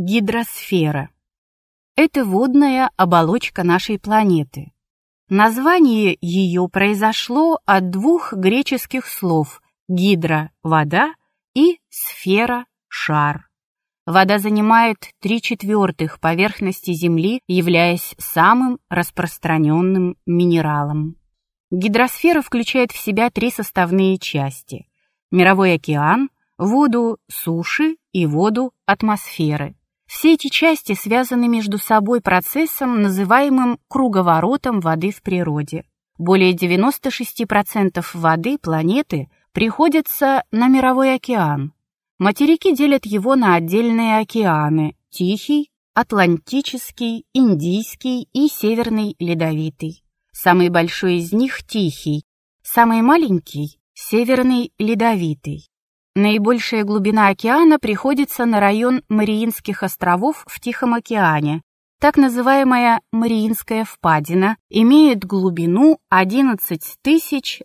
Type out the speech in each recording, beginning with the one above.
гидросфера. Это водная оболочка нашей планеты. Название ее произошло от двух греческих слов «гидро» — вода и «сфера» — шар. Вода занимает три четвертых поверхности Земли, являясь самым распространенным минералом. Гидросфера включает в себя три составные части – мировой океан, воду суши и воду атмосферы. Все эти части связаны между собой процессом, называемым круговоротом воды в природе. Более 96% воды планеты приходится на мировой океан. Материки делят его на отдельные океаны – Тихий, Атлантический, Индийский и Северный Ледовитый. Самый большой из них – Тихий, самый маленький – Северный Ледовитый. Наибольшая глубина океана приходится на район Мариинских островов в Тихом океане. Так называемая Мариинская впадина имеет глубину 11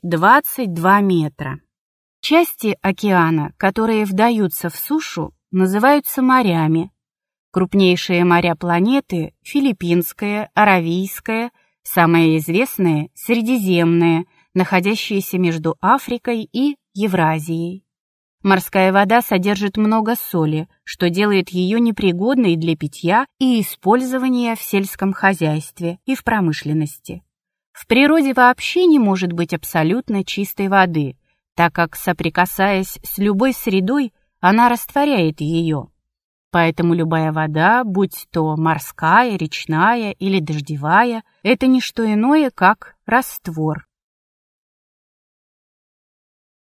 022 метра. Части океана, которые вдаются в сушу, называются морями. Крупнейшие моря планеты – Филиппинское, Аравийское, самое известное – Средиземное, находящееся между Африкой и Евразией. Морская вода содержит много соли, что делает ее непригодной для питья и использования в сельском хозяйстве и в промышленности. В природе вообще не может быть абсолютно чистой воды, так как, соприкасаясь с любой средой, она растворяет ее. Поэтому любая вода, будь то морская, речная или дождевая, это не что иное, как раствор.